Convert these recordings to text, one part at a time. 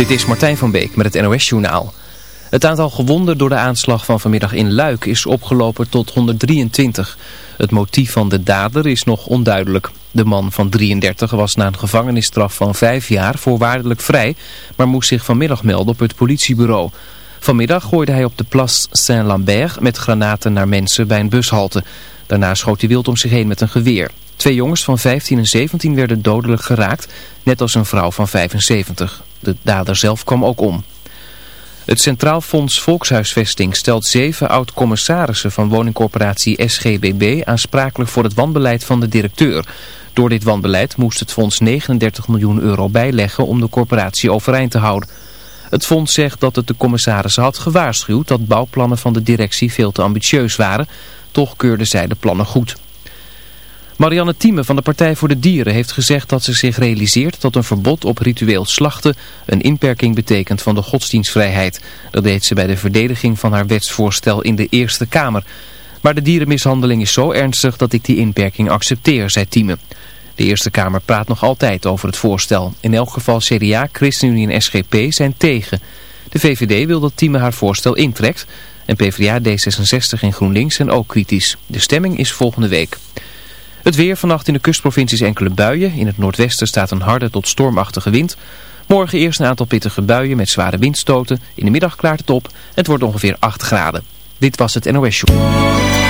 Dit is Martijn van Beek met het NOS-journaal. Het aantal gewonden door de aanslag van vanmiddag in Luik is opgelopen tot 123. Het motief van de dader is nog onduidelijk. De man van 33 was na een gevangenisstraf van vijf jaar voorwaardelijk vrij, maar moest zich vanmiddag melden op het politiebureau. Vanmiddag gooide hij op de Place Saint-Lambert met granaten naar mensen bij een bushalte. Daarna schoot hij wild om zich heen met een geweer. Twee jongens van 15 en 17 werden dodelijk geraakt, net als een vrouw van 75. De dader zelf kwam ook om. Het Centraal Fonds Volkshuisvesting stelt zeven oud-commissarissen van woningcorporatie SGBB aansprakelijk voor het wanbeleid van de directeur. Door dit wanbeleid moest het fonds 39 miljoen euro bijleggen om de corporatie overeind te houden. Het fonds zegt dat het de commissarissen had gewaarschuwd dat bouwplannen van de directie veel te ambitieus waren. Toch keurden zij de plannen goed. Marianne Thieme van de Partij voor de Dieren heeft gezegd dat ze zich realiseert dat een verbod op ritueel slachten een inperking betekent van de godsdienstvrijheid. Dat deed ze bij de verdediging van haar wetsvoorstel in de Eerste Kamer. Maar de dierenmishandeling is zo ernstig dat ik die inperking accepteer, zei Thieme. De Eerste Kamer praat nog altijd over het voorstel. In elk geval CDA, ChristenUnie en SGP zijn tegen. De VVD wil dat Thieme haar voorstel intrekt. En PvdA, D66 en GroenLinks zijn ook kritisch. De stemming is volgende week. Het weer vannacht in de kustprovincies enkele buien. In het noordwesten staat een harde tot stormachtige wind. Morgen eerst een aantal pittige buien met zware windstoten. In de middag klaart het op. Het wordt ongeveer 8 graden. Dit was het NOS Show.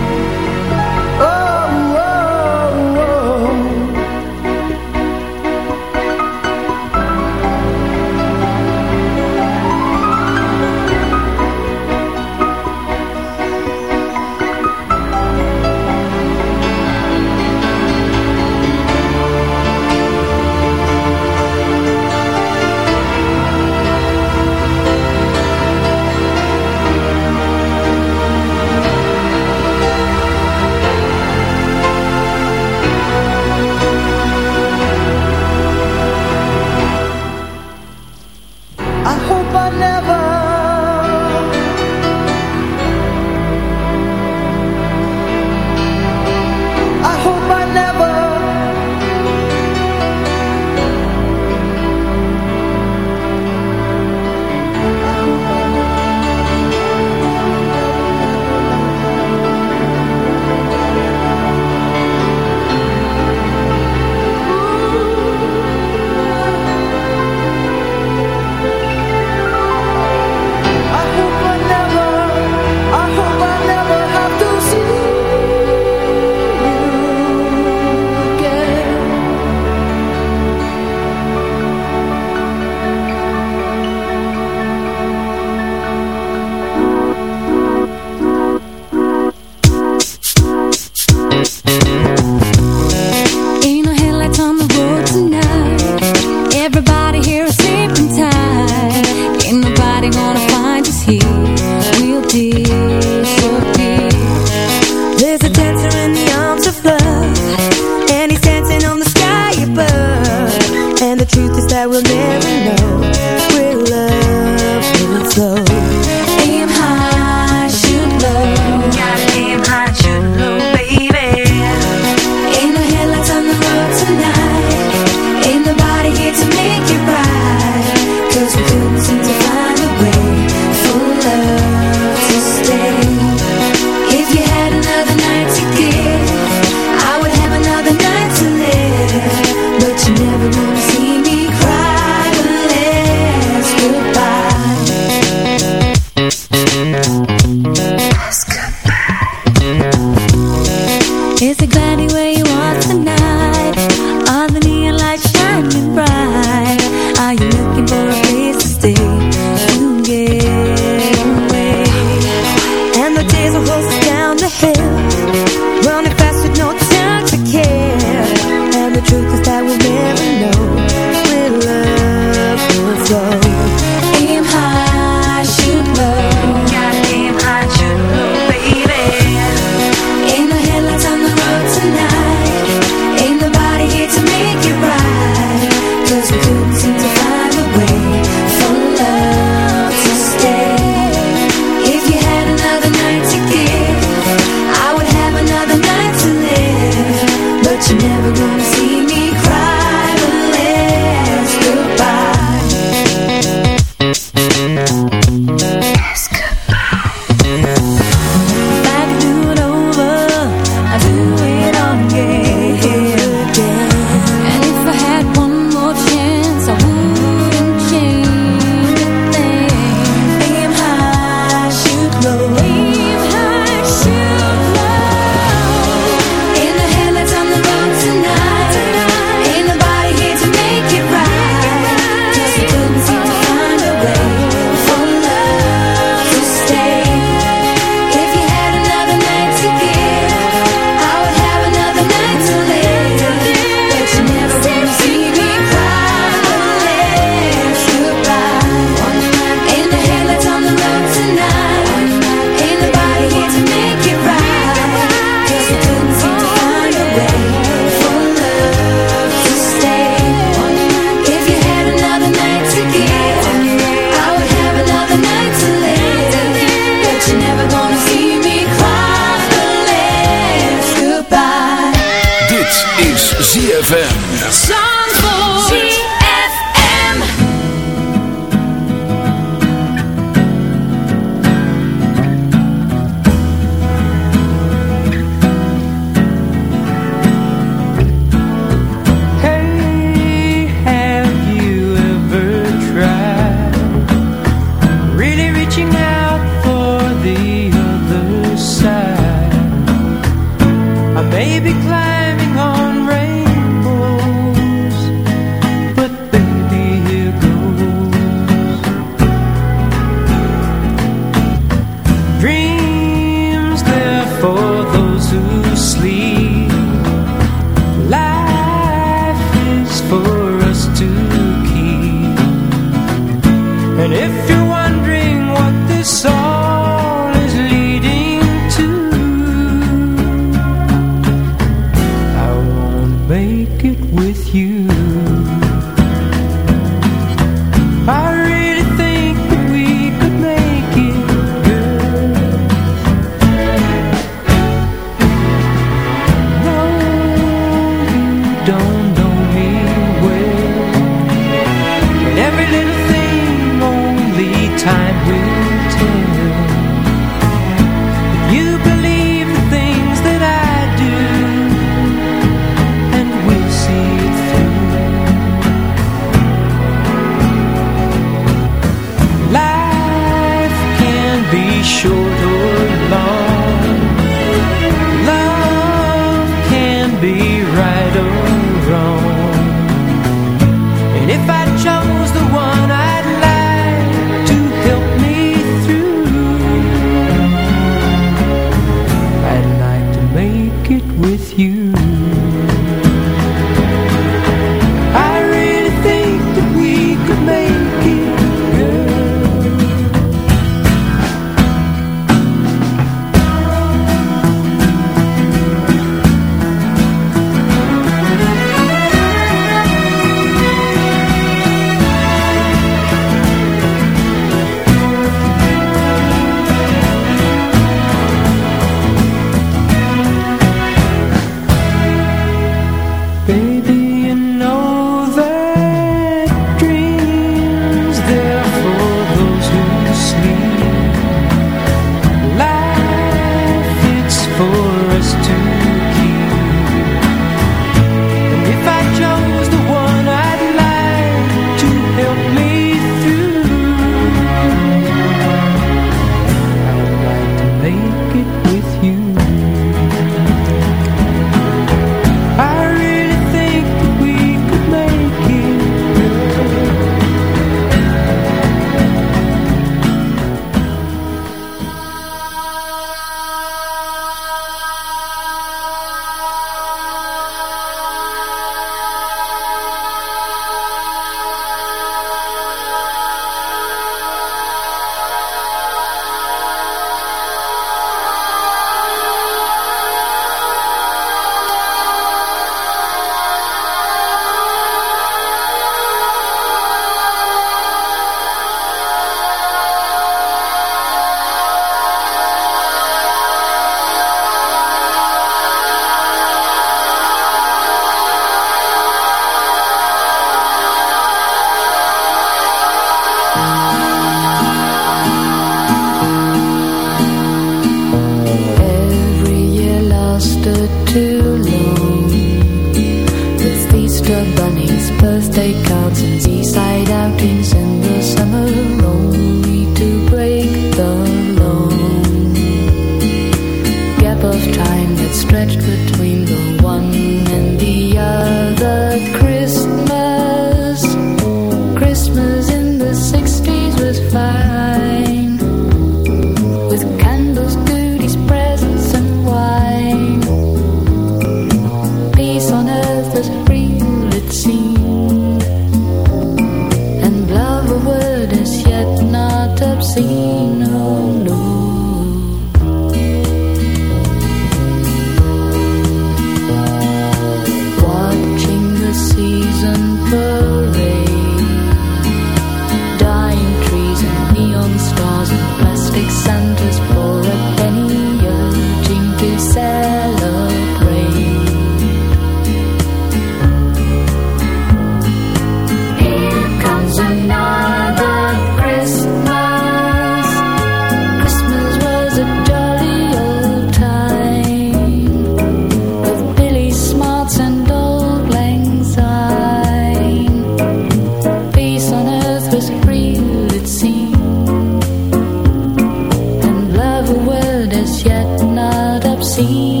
see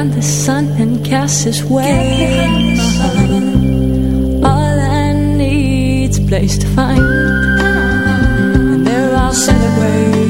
and the sun and cast his waves. All I need's a place to find, and there I'll celebrate.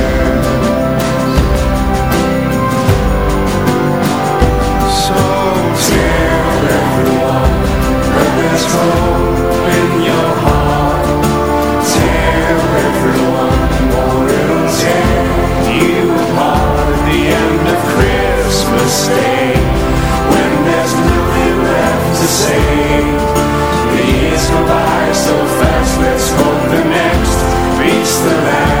go by so fast, let's hope the next beats the last.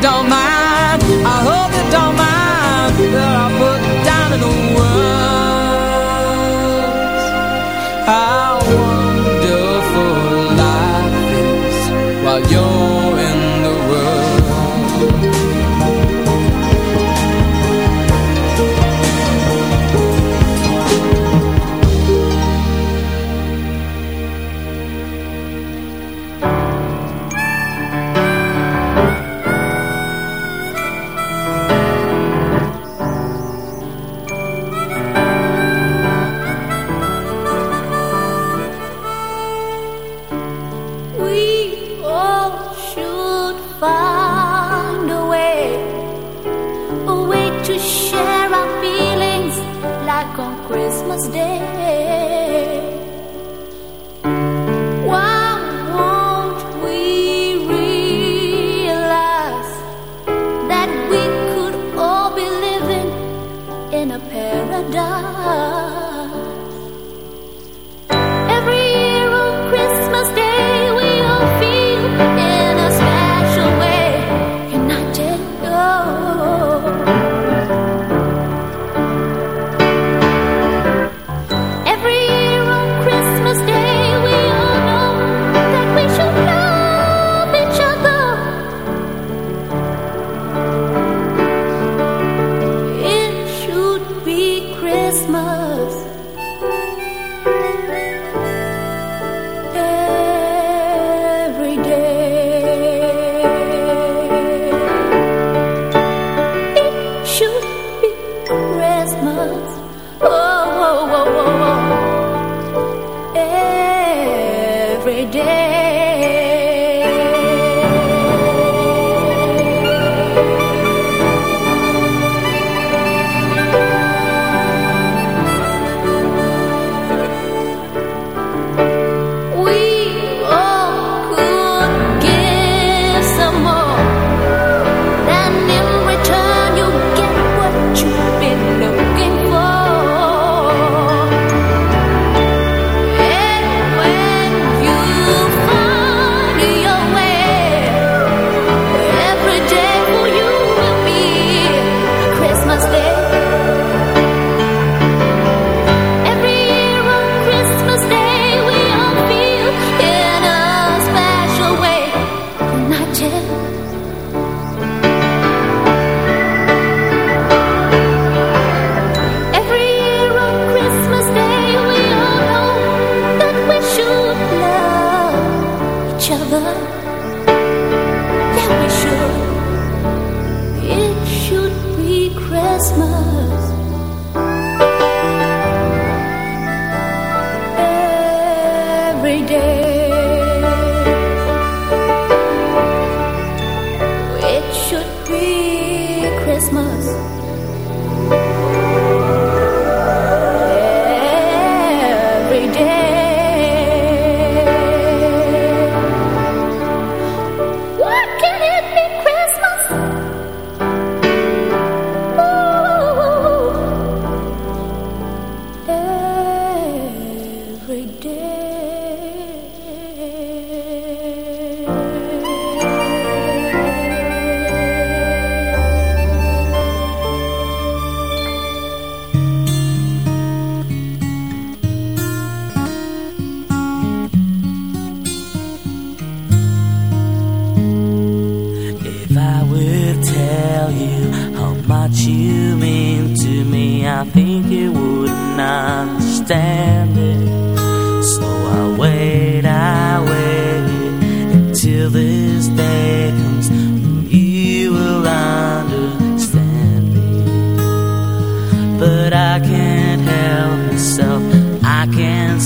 don't mind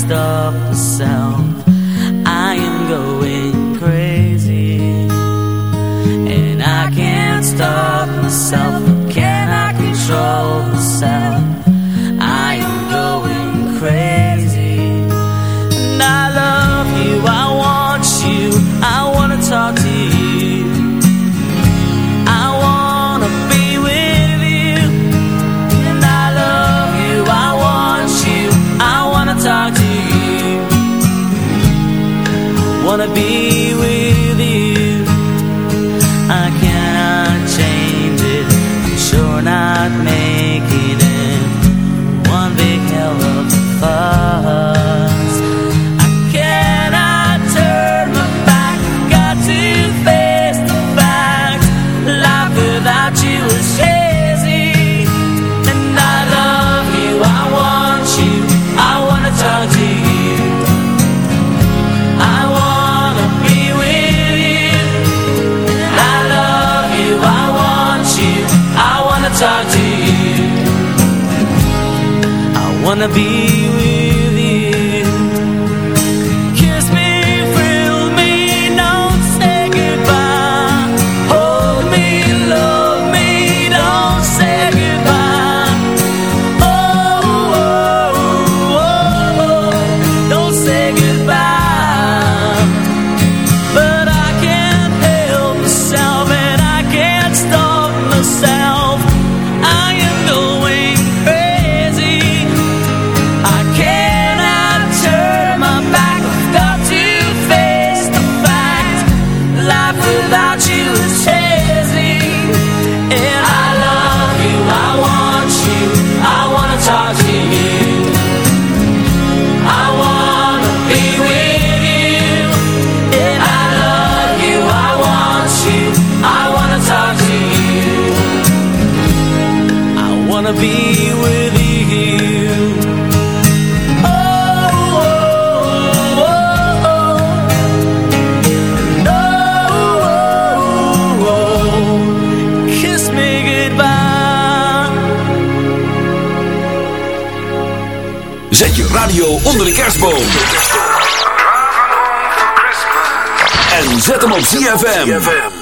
Stop of the. I am going crazy, and I can't stop myself. To be En zet hem op ZFM.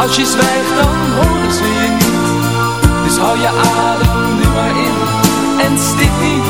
Als je zwijgt dan hoor ze je niet. Dus hou je adem nu maar in En stik niet.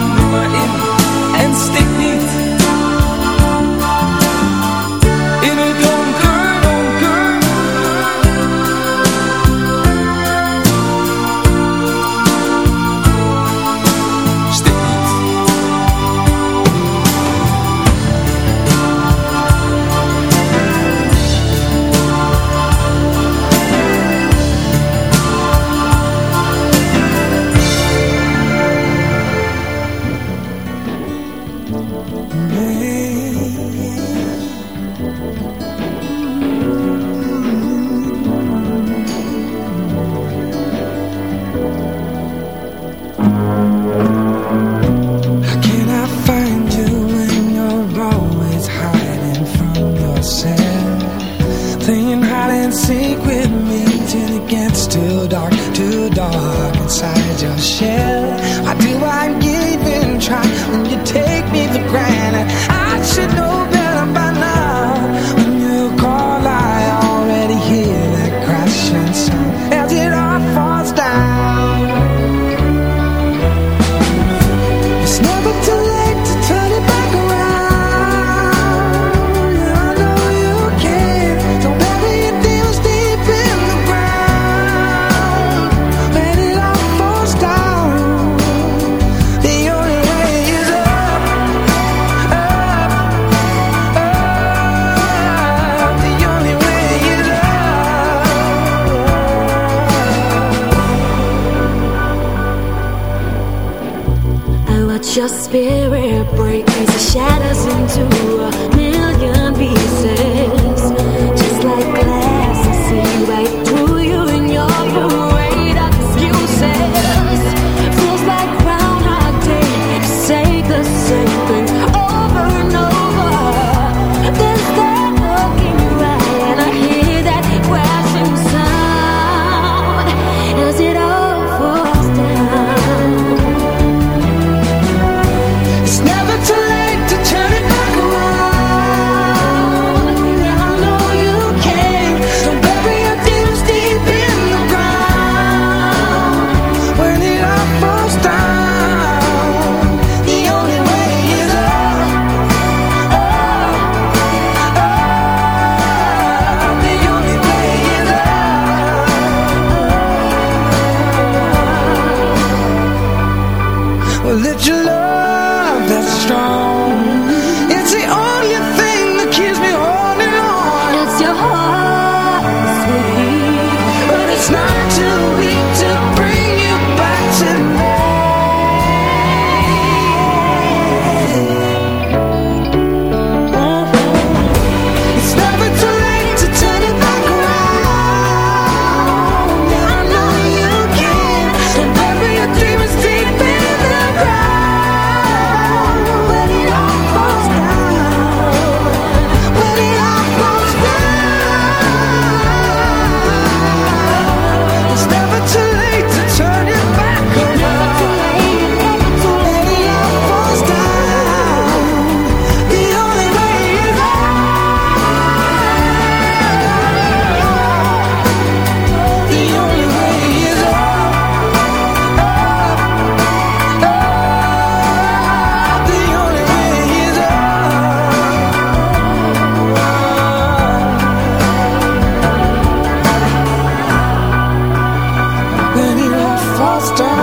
lost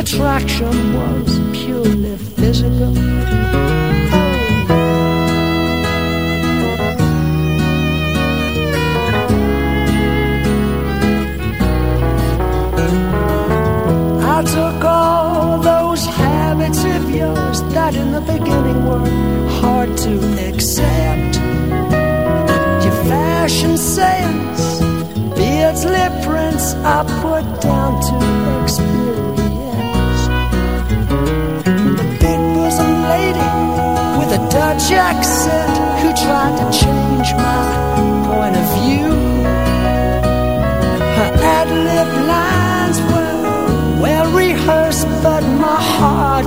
attraction was. Jack said, who tried to change my point of view. Her ad lib lines were well rehearsed, but my heart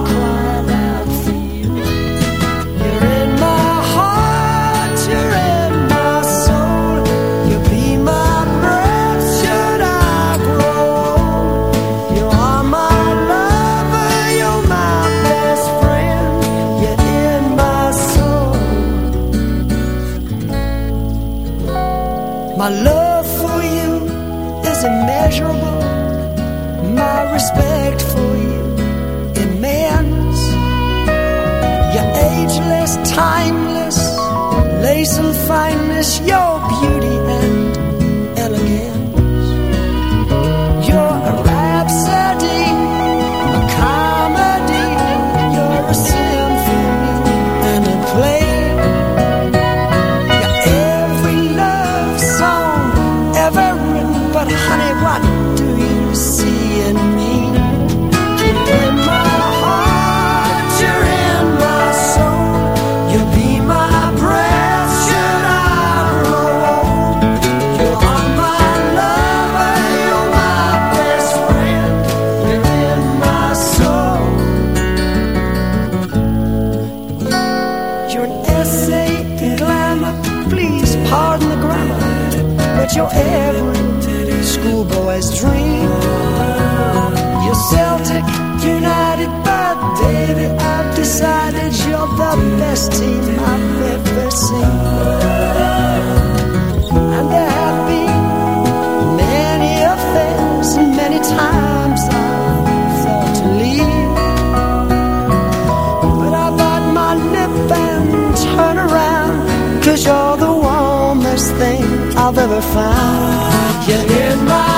never found you in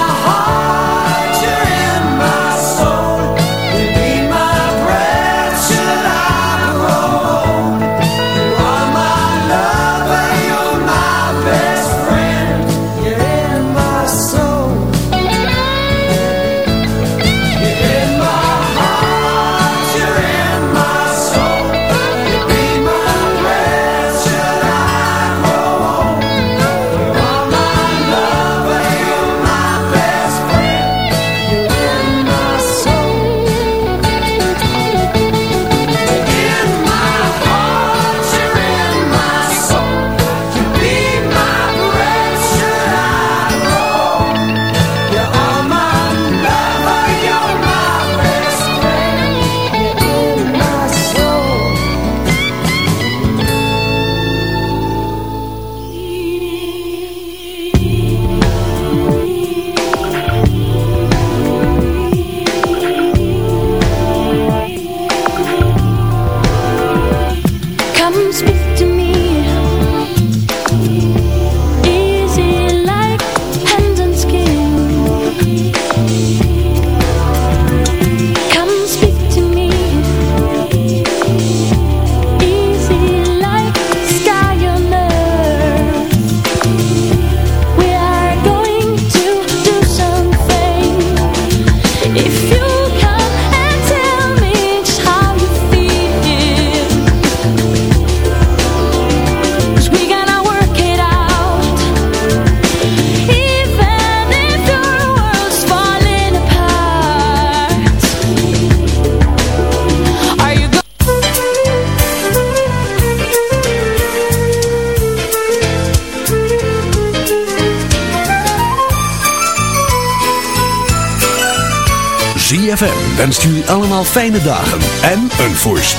fijne dagen en een voorst.